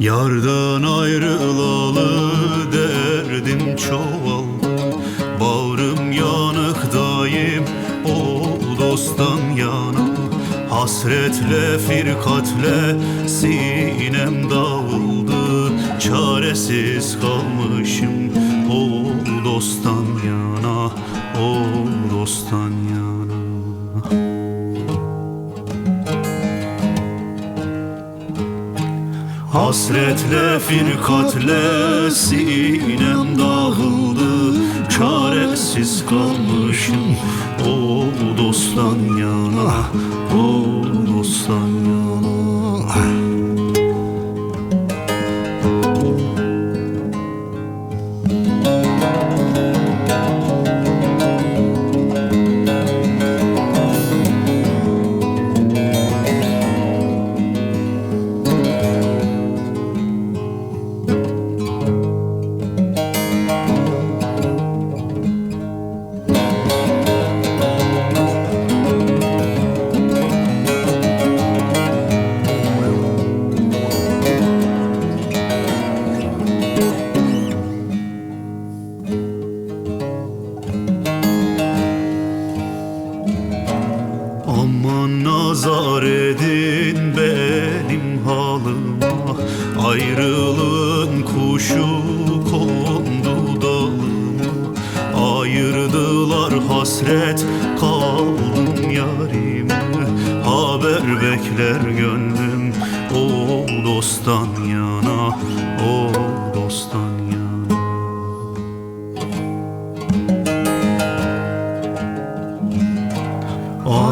Yardan ayrılalı derdim çoğaldı Bağrım yanık daim o dosttan yana. Hasretle firkatle sinem dağıldı. Çaresiz kalmışım o dosttan yana O dosttan yana Hasretle firkatle sinem dağıldı. Çaresiz kalmışım o dosttan yana O dosttan yana Nazar edin benim halıma. Ayrılığın kuşu kondu dalıma. Ayırdılar hasret kaldım yarime. Haber bekler gönlüm o dosttan yana O dosttan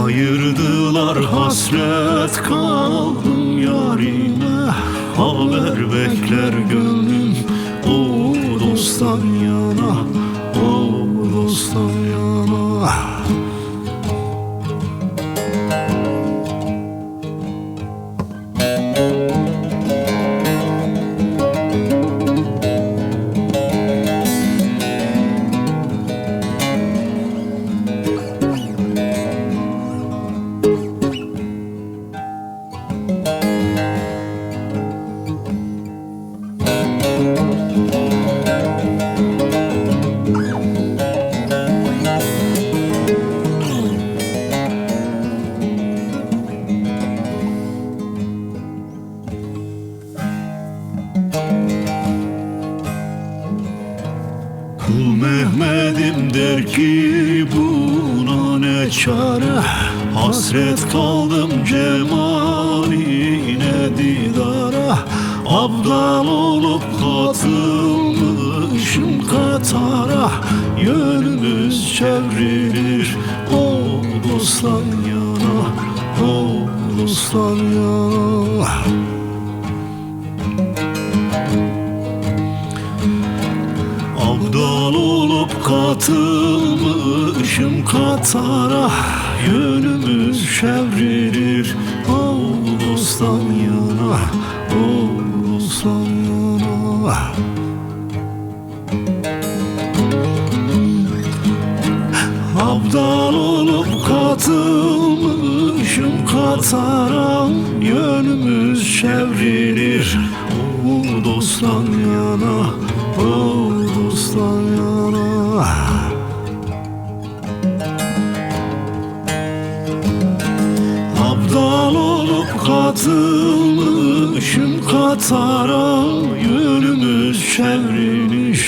Ayırdılar hasret kaldım yarime. Haber bekler gönlüm o dosttan yana Kul Mehmet'im der ki buna ne çare? Hasret kaldım cemaline didara Abdal olup katılmışım Katara. Yönümüz çevrilir o dosttan yana O dosttan yana katılmışım Katara Yönümüz çevrilir Ağustos'tan yana Ağustos'tan yana. Abdal olup katılmışım Katara Yönümüz çevrilir Ağustos'tan Abdal olup katılmışım Katara Yönümüz çevrilir